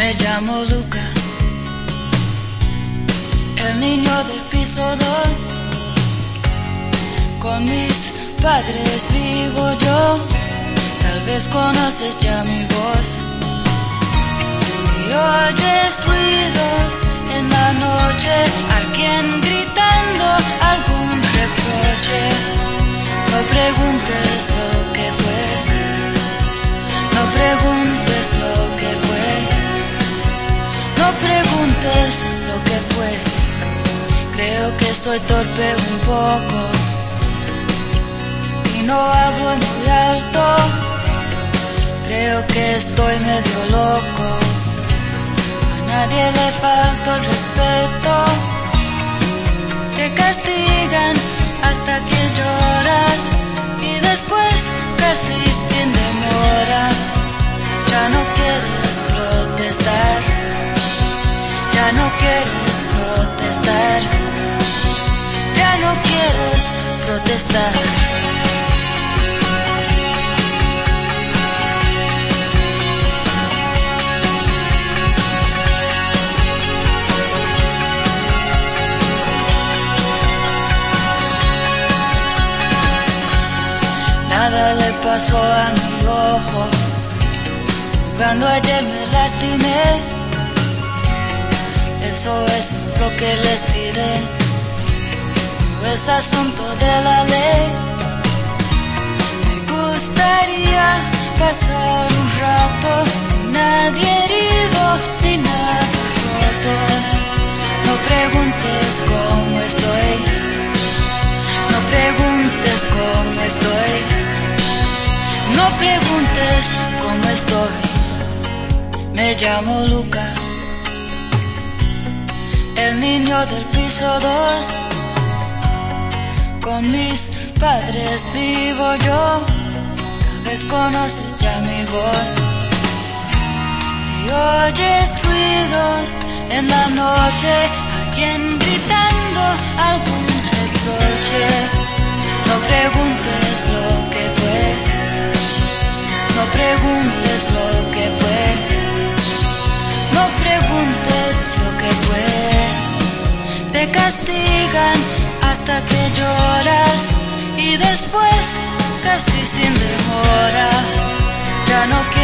Me llamo Luca, el niño del piso 2. Con mis padres vivo yo, tal vez conoces ya mi voz. Si oyes ruidos en la noche, Creo que soy torpe un poco. Y no hablo muy alto. Creo que estoy medio loco. A nadie le falta el respeto. Te castigan hasta que lloras. Y después, casi sin demora, ya no quieres protestar ya no quieres protestar, Nada le pasó a mi ojo, cuando ayer me lastimé eso es lo que les diré. Es asunto de la ley. Me gustaría pasar un rato sin nadie herido ni nada roto. No preguntes cómo estoy. No preguntes cómo estoy. No preguntes cómo estoy. Me llamo Luca el niño del piso 2. Con mis padres vivo yo, tal vez conoces ya mi voz. Si oyes ruidos en la noche, alguien gritando algún reproche, no preguntes lo que fue, no preguntes lo que fue, no preguntes lo que fue. Te castigan que lloras y después, casi sin demora, ya no protestar.